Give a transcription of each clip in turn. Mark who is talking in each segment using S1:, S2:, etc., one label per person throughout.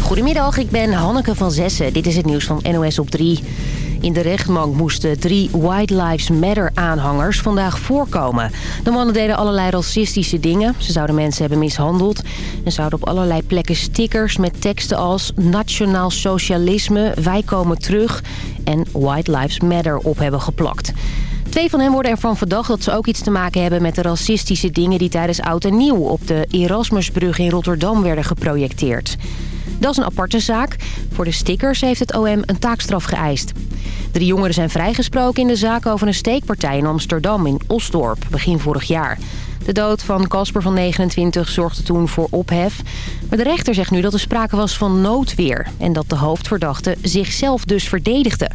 S1: Goedemiddag, ik ben Hanneke van Zessen. Dit is het nieuws van NOS op 3. In de rechtbank moesten drie White Lives Matter aanhangers vandaag voorkomen. De mannen deden allerlei racistische dingen. Ze zouden mensen hebben mishandeld. En zouden op allerlei plekken stickers met teksten als... Nationaal Socialisme, Wij komen terug en White Lives Matter op hebben geplakt. Twee van hen worden ervan verdacht dat ze ook iets te maken hebben met de racistische dingen... die tijdens Oud en Nieuw op de Erasmusbrug in Rotterdam werden geprojecteerd. Dat is een aparte zaak. Voor de stickers heeft het OM een taakstraf geëist. Drie jongeren zijn vrijgesproken in de zaak over een steekpartij in Amsterdam in Osdorp begin vorig jaar. De dood van Casper van 29 zorgde toen voor ophef. Maar de rechter zegt nu dat er sprake was van noodweer... en dat de hoofdverdachte zichzelf dus verdedigde.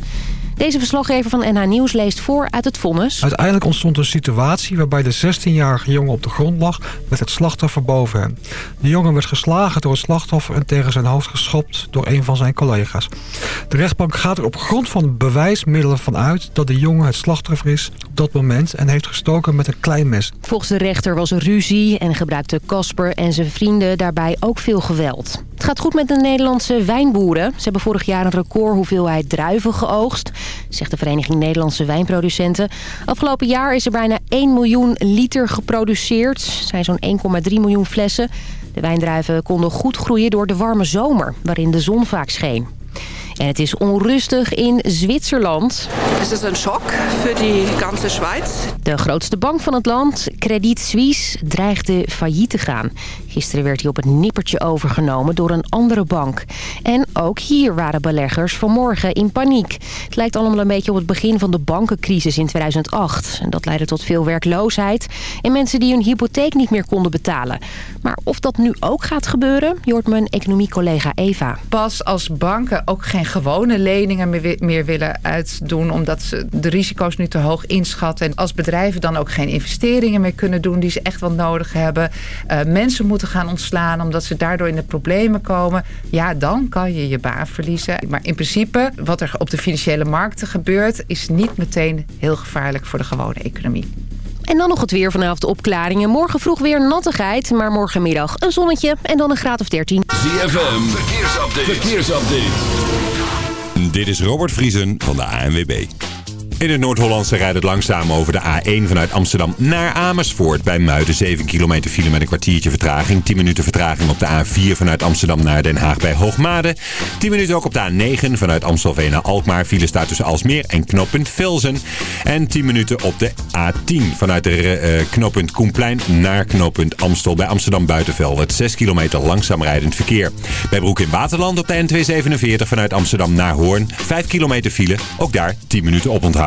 S1: Deze verslaggever van NH Nieuws leest voor uit het vonnis.
S2: Uiteindelijk ontstond een situatie waarbij de 16-jarige jongen op de grond lag met het slachtoffer boven hem. De jongen werd geslagen door het slachtoffer en tegen zijn hoofd geschopt door een van zijn collega's. De rechtbank gaat er op grond van bewijsmiddelen van uit dat de jongen het slachtoffer is op dat moment en heeft gestoken met een klein mes.
S1: Volgens de rechter was er ruzie en gebruikte Casper en zijn vrienden daarbij ook veel geweld. Het gaat goed met de Nederlandse wijnboeren. Ze hebben vorig jaar een record hoeveelheid druiven geoogst, zegt de Vereniging Nederlandse Wijnproducenten. Afgelopen jaar is er bijna 1 miljoen liter geproduceerd. Dat zijn zo'n 1,3 miljoen flessen. De wijndruiven konden goed groeien door de warme zomer, waarin de zon vaak scheen. En het is onrustig in Zwitserland.
S3: Het is een shock voor die ganze Schweiz.
S1: De grootste bank van het land, Credit Suisse, dreigde failliet te gaan. Gisteren werd hij op het nippertje overgenomen door een andere bank. En ook hier waren beleggers vanmorgen in paniek. Het lijkt allemaal een beetje op het begin van de bankencrisis in 2008. En dat leidde tot veel werkloosheid en mensen die hun hypotheek niet meer konden betalen. Maar of dat nu ook gaat gebeuren, je mijn economiecollega Eva.
S4: Pas als banken ook geen gewone leningen meer willen uitdoen... omdat ze de risico's nu te hoog inschatten... en als bedrijven dan ook geen investeringen meer kunnen doen... die ze echt wel nodig hebben. Uh, mensen moeten gaan ontslaan omdat ze daardoor in de problemen komen. Ja, dan kan je je baan verliezen. Maar in principe, wat er op de financiële markten gebeurt... is niet meteen heel gevaarlijk voor de gewone economie.
S1: En dan nog het weer vanavond opklaringen. Morgen vroeg weer nattigheid, maar morgenmiddag een zonnetje en dan een graad of 13.
S5: ZFM, verkeersupdate. verkeersupdate.
S6: Dit is Robert Vriesen van de ANWB. In het Noord-Hollandse rijdt het langzaam over de A1 vanuit Amsterdam naar Amersfoort. Bij Muiden 7 kilometer file met een kwartiertje vertraging. 10 minuten vertraging op de A4 vanuit Amsterdam naar Den Haag bij Hoogmade. 10 minuten ook op de A9 vanuit Amstelveen naar Alkmaar. File staat tussen Alsmeer en knooppunt Velzen. En 10 minuten op de A10 vanuit de uh, knooppunt Koenplein naar knooppunt Amstel bij Amsterdam Buitenveld. Het 6 kilometer langzaam rijdend verkeer. Bij Broek in Waterland op de N247 vanuit Amsterdam naar Hoorn. 5 kilometer file, ook daar 10 minuten op onthoud.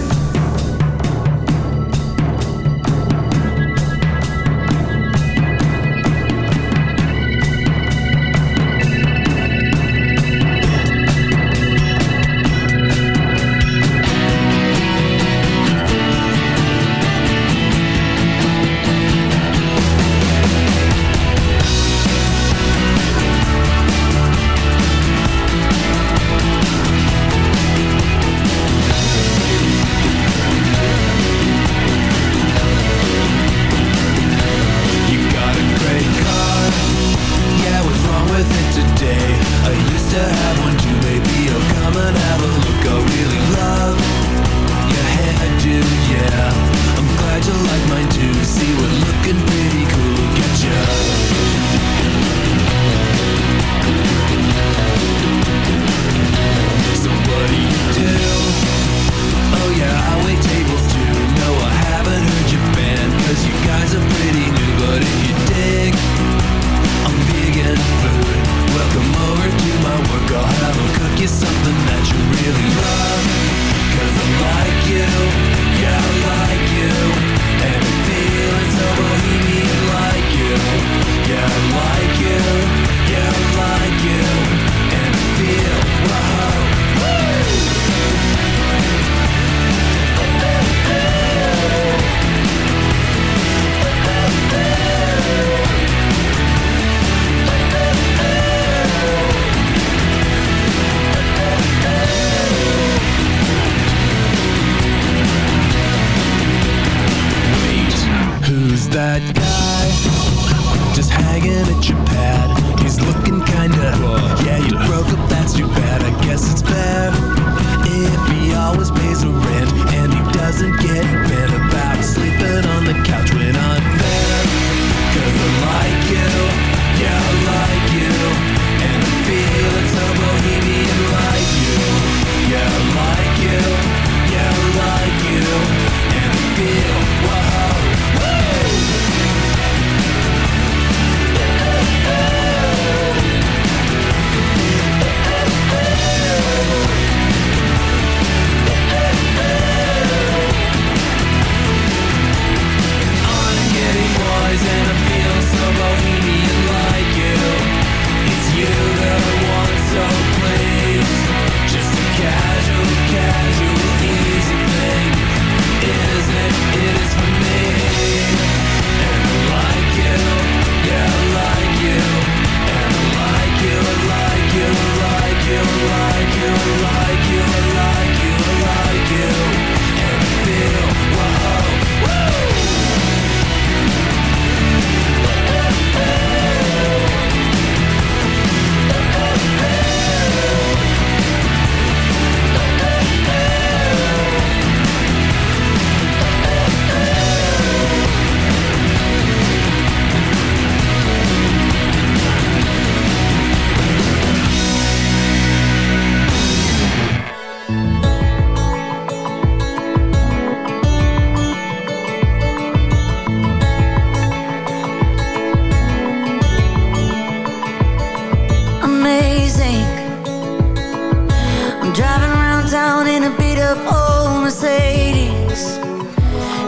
S7: I'm driving around town in a beat up old Mercedes.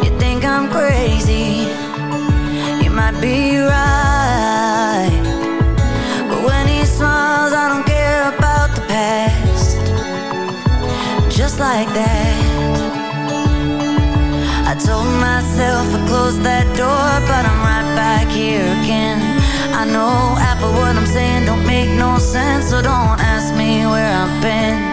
S7: You think I'm crazy? You might be right. But when he smiles I don't care about the past. Just like that. I told myself I closed that door But I'm right back here again. I know half of what I'm saying don't make no sense So don't ask me
S8: where I've been.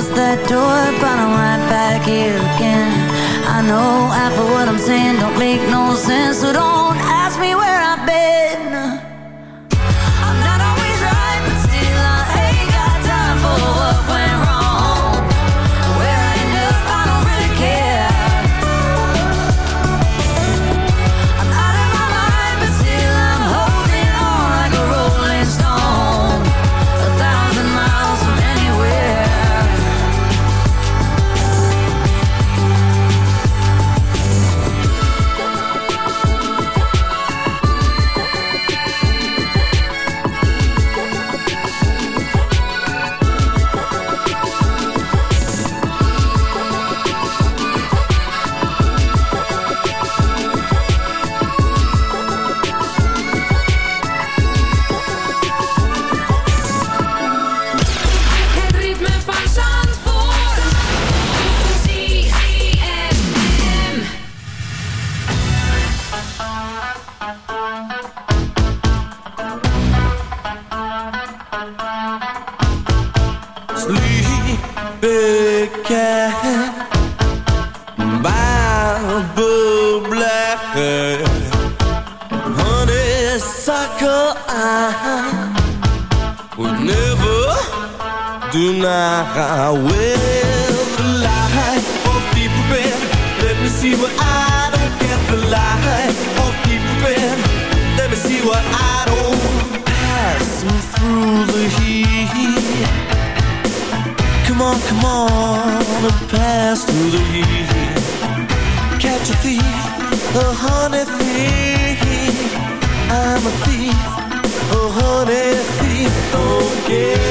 S8: close that door, but I'm right back here again. I know half of what I'm saying don't make no sense, so
S9: don't pass through the years Catch a thief, a honey thief. I'm a thief, a honey thief. Don't get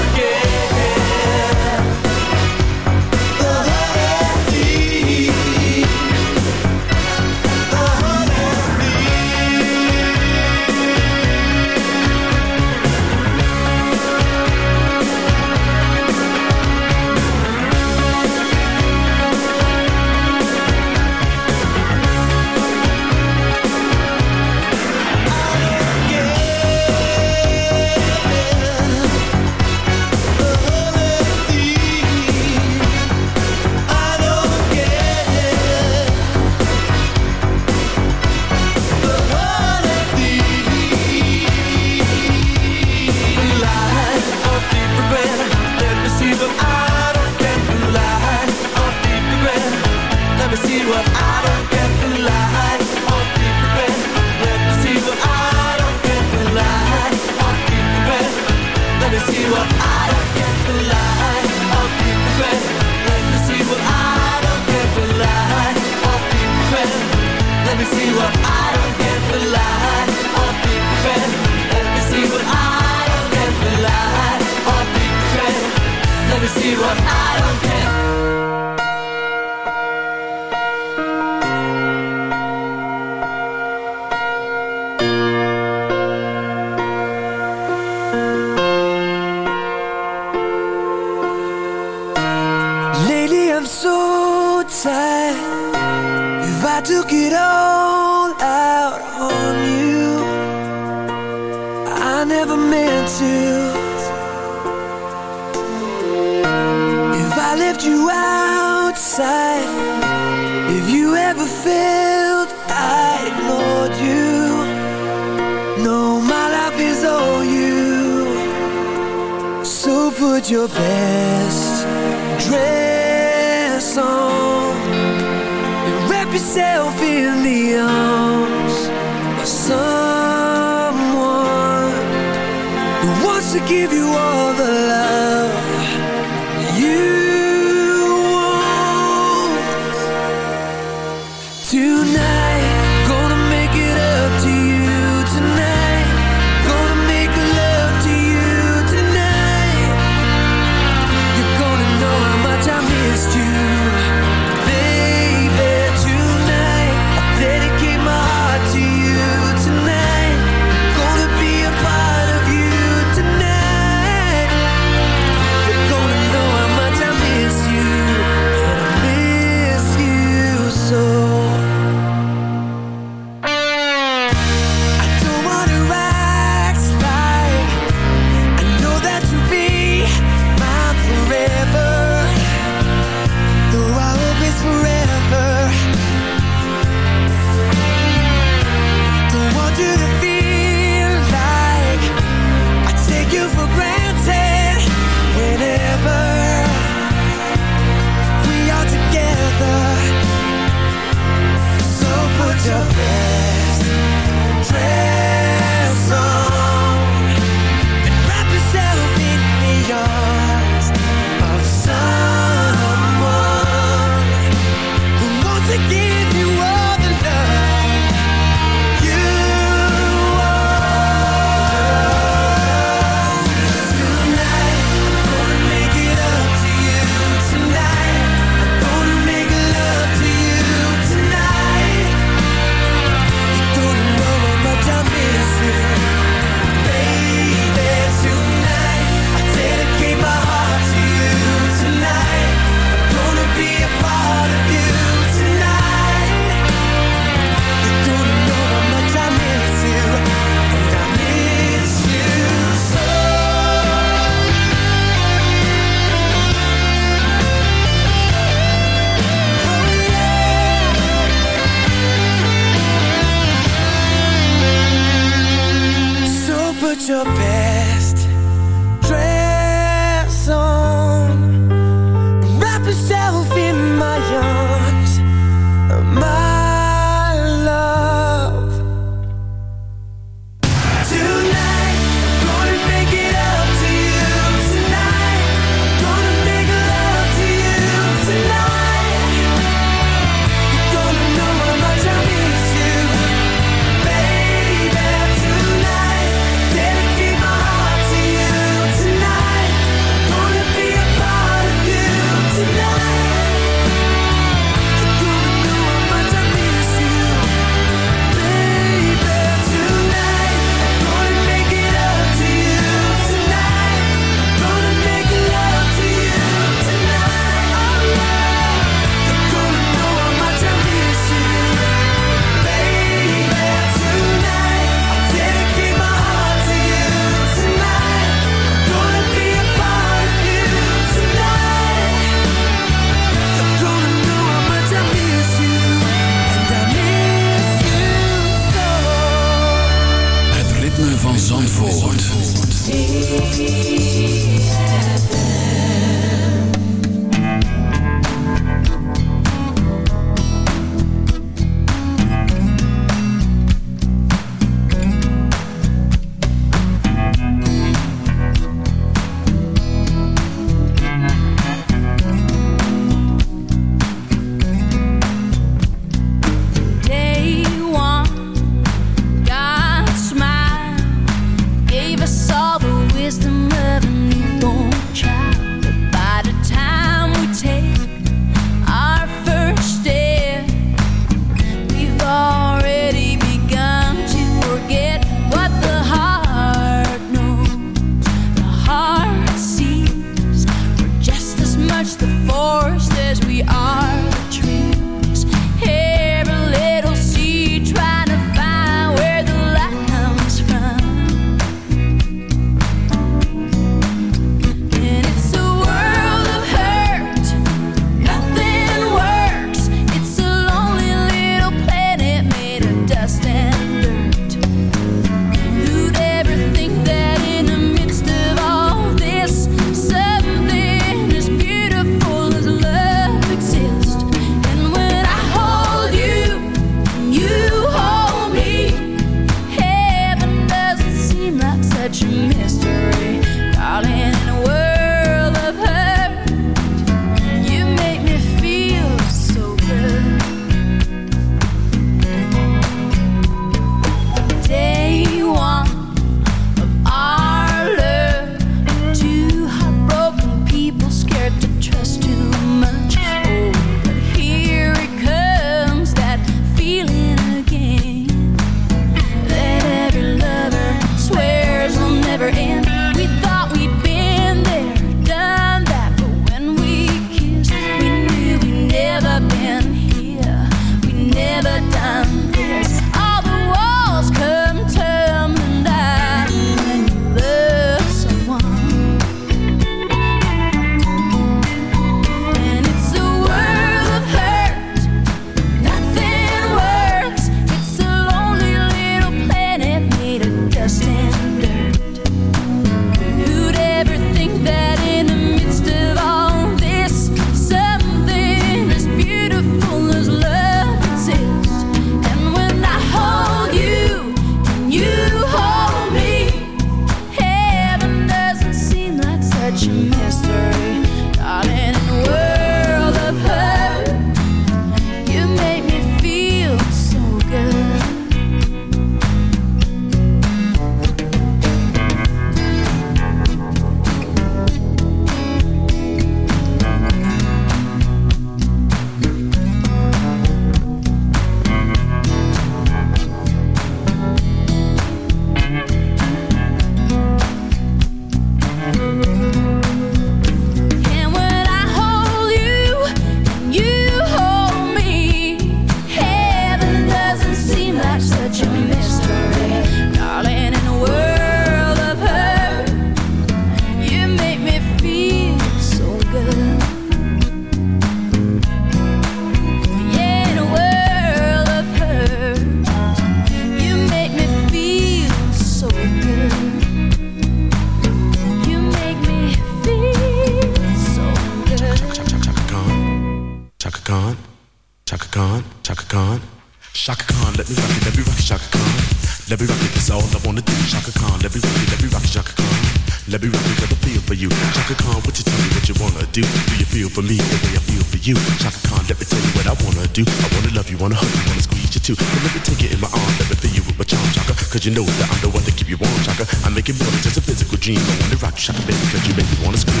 S9: dream. When the
S10: rock shot, baby, cause you make me wanna scream.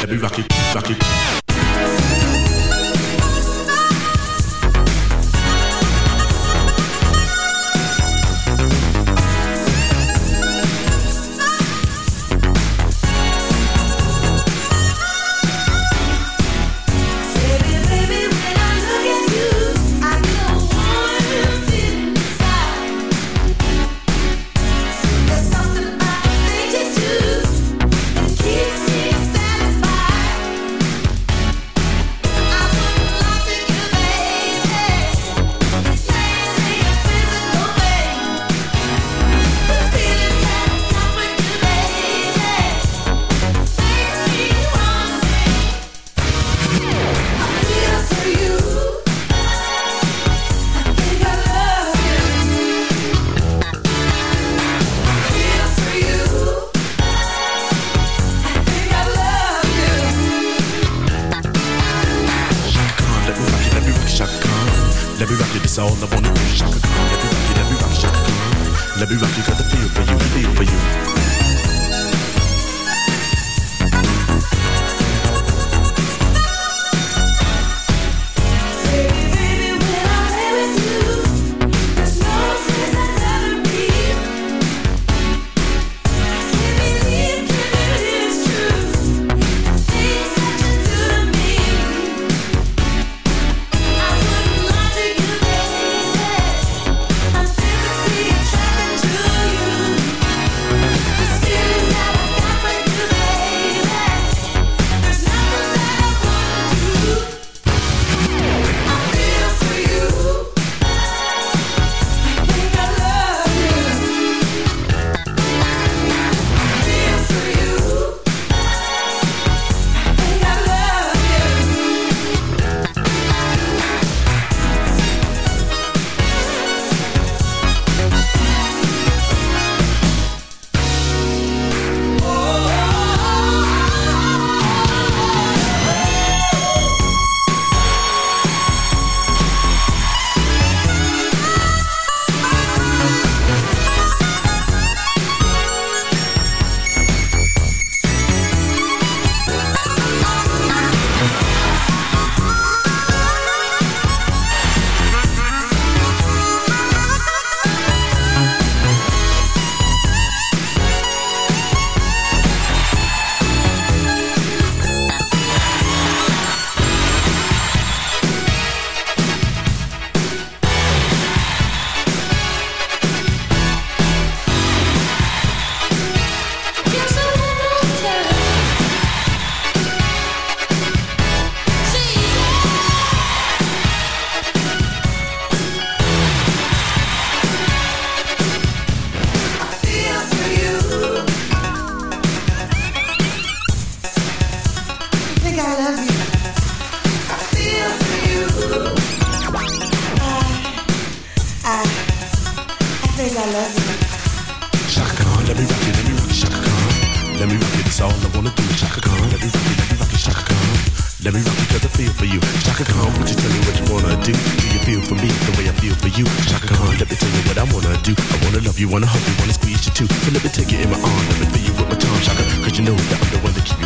S10: Let me rock it, rock it.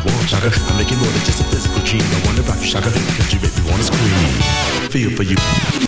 S10: you want. I'm making more than just a physical dream. I wonder if you, shocker. Cause you make me wanna scream. Feel for you.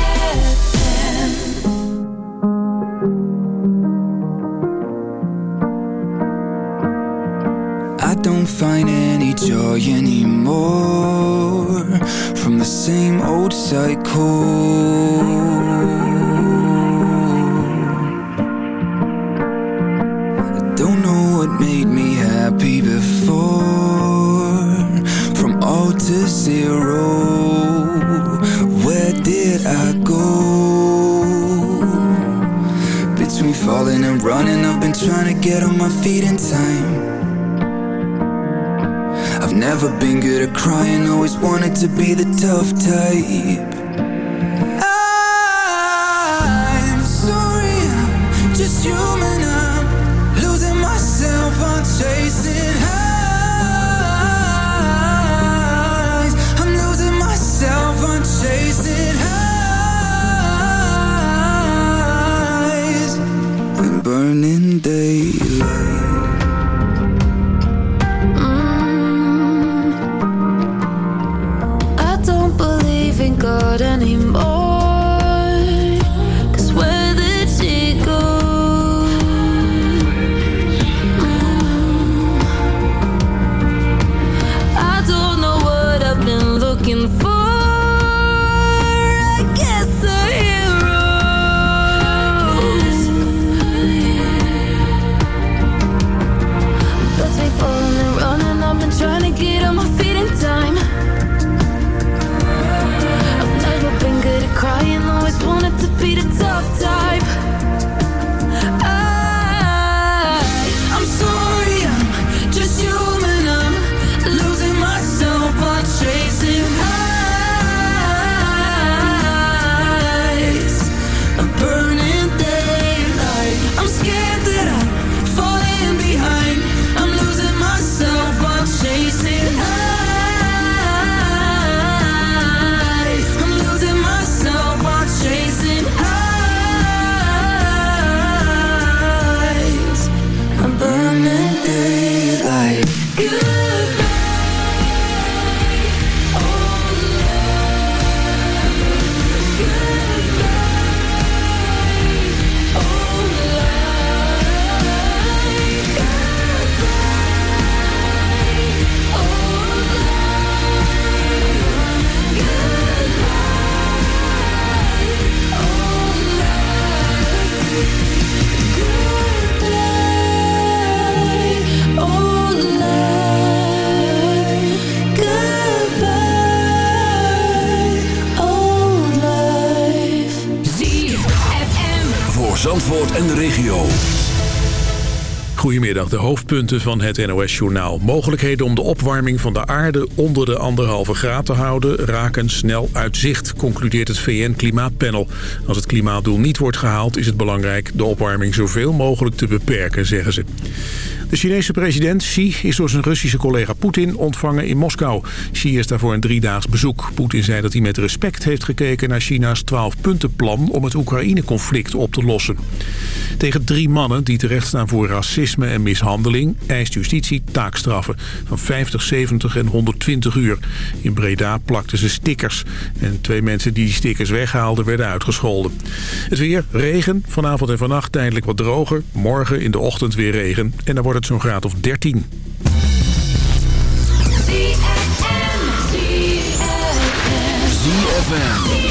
S9: to zero, where did I go? Between falling and running, I've been trying to get on my feet in time. I've never been good at crying, always wanted to be the tough type. Daylight.
S11: De
S12: hoofdpunten van het NOS-journaal. Mogelijkheden om de opwarming van de aarde onder de anderhalve graad te houden... raken snel uit zicht, concludeert het VN-klimaatpanel. Als het klimaatdoel niet wordt gehaald, is het belangrijk... de opwarming zoveel mogelijk te beperken, zeggen ze. De Chinese president Xi is door zijn Russische collega Poetin ontvangen in Moskou. Xi is daarvoor een driedaags bezoek. Poetin zei dat hij met respect heeft gekeken naar China's 12-puntenplan... om het Oekraïne-conflict op te lossen. Tegen drie mannen die terechtstaan voor racisme en mishandeling... eist justitie taakstraffen van 50, 70 en 120 uur. In Breda plakten ze stickers. En twee mensen die die stickers weghaalden werden uitgescholden. Het weer, regen, vanavond en vannacht tijdelijk wat droger. Morgen in de ochtend weer regen. En dan wordt zo'n graad of 13.
S11: ZFM.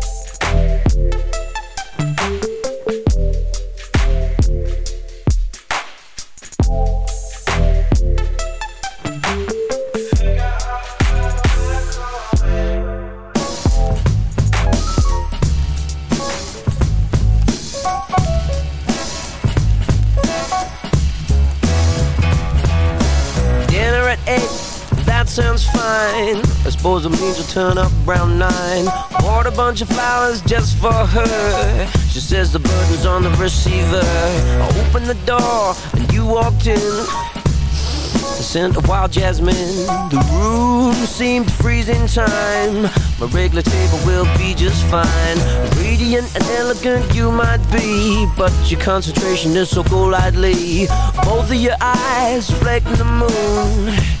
S13: Sounds fine. I suppose it means you'll turn up around nine. Bought a bunch of flowers just for her. She says the burden's on the receiver. I opened the door and you walked in. The scent of wild jasmine. The room seemed to freeze in time. My regular table will be just fine. Radiant and elegant you might be, but your concentration is so golightly. Both of your eyes reflecting the moon.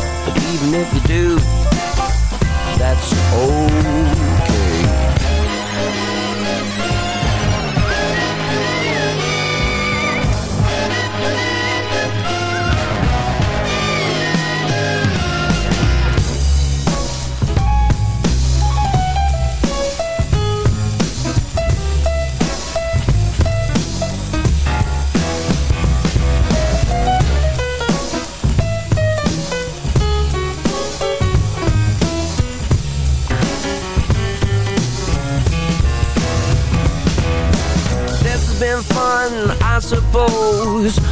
S13: But even if you do, that's okay.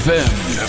S14: ZFM.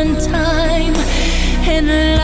S9: One time and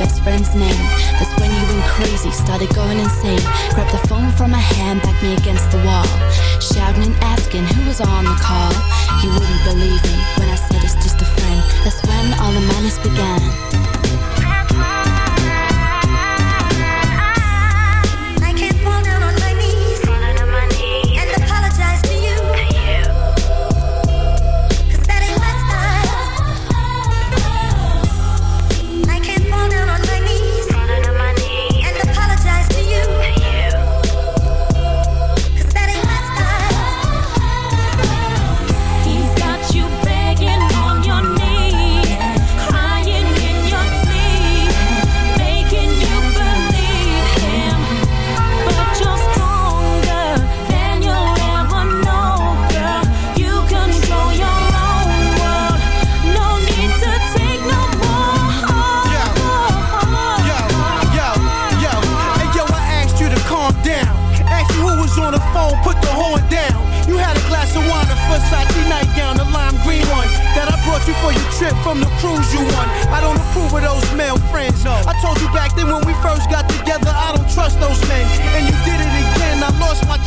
S15: best friend's name. That's when you went crazy, started going insane. Grabbed the phone from my hand, backed me against the wall. Shouting and asking who was on the call. You wouldn't believe me when I said it's just a friend. That's when all the madness began.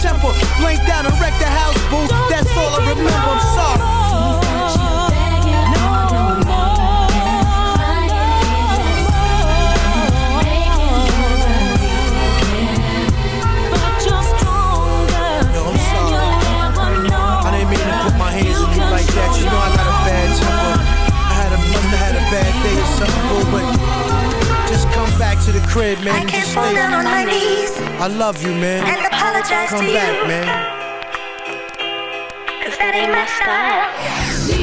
S9: temper. Blanked out and wrecked the house, boo. That's all I remember. I'm sorry. that. You know I a bad temper. I had a had a bad day or something, but to the crib, man.
S16: I can't fall down on my knees.
S9: I love you, man.
S16: And apologize
S9: Come
S16: to
S9: back,
S16: you.
S9: man.
S16: Cause that ain't my style.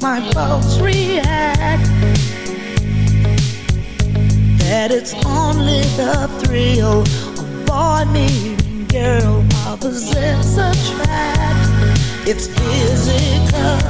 S16: my pulse react. That it's only the thrill of boy meeting girl opposites attract. It's physical.